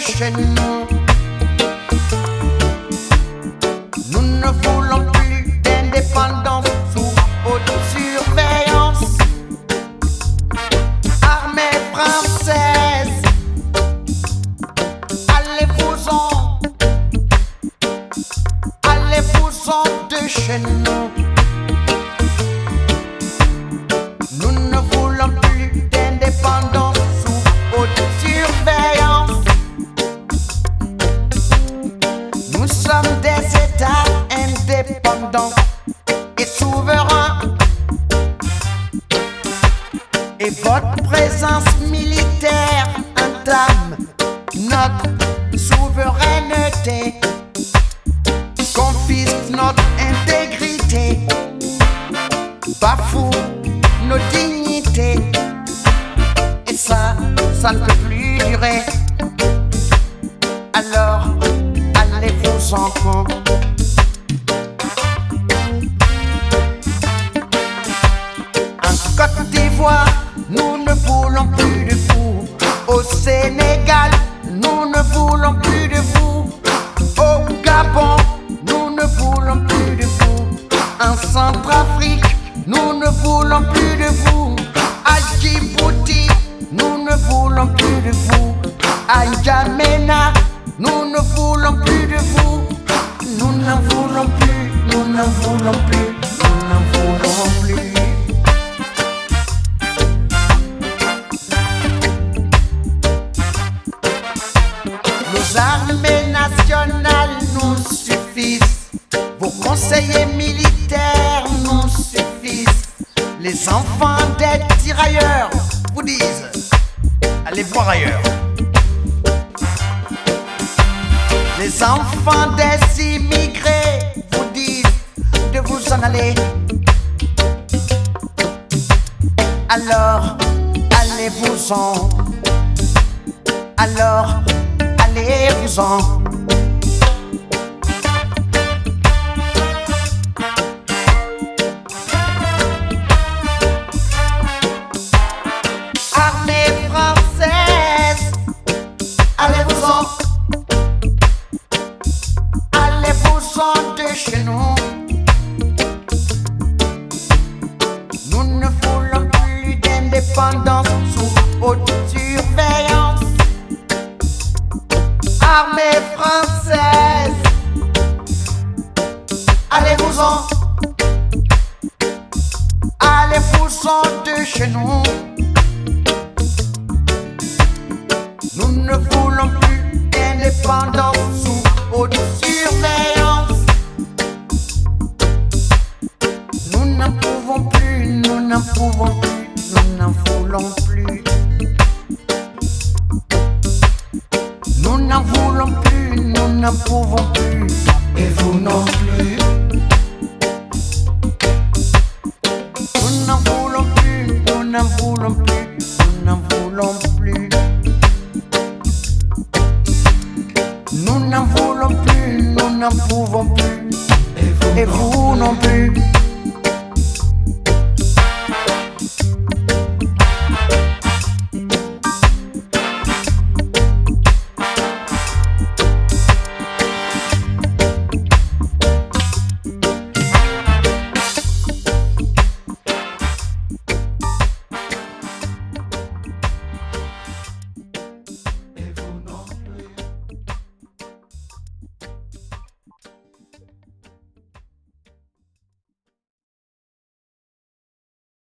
chez nous. Nous ne voulons plus d'indépendance sous haute surveillance. Armée française, allez-vous-en, allez-vous-en de chez. Nous confisque notre intégrité, bafoue nos dignités. Et ça, ça ne peut plus durer. Alors, allez-vous-en. En Côte d'Ivoire, nous ne voulons plus voulons plus de vous. À Djibouti, nous ne voulons plus de vous. À N'Djamena, nous ne voulons plus de vous. Nous n'en voulons plus, nous n'en voulons plus, nous n'en voulons plus. Nos armées nationales nous suffisent. Vos conseillers militaires nous. Les enfants des tirailleurs vous disent Allez voir ailleurs. Les enfants des immigrés vous disent de vous en aller. Alors, allez-vous-en. Alors, allez-vous-en. Nous. Ne voulons plus d'indépendance sous haute surveillance. Armée française, allez-vous-en. Allez-vous-en de chez. Nous plus, nous n'en voulons plus. Nous n'en voulons plus, nous n'en pouvons plus, et vous non plus. Nous n'en voulons plus, nous n'en voulons plus, nous n'en voulons plus. Nous n'en voulons plus, nous n'en pouvons plus, et vous non plus.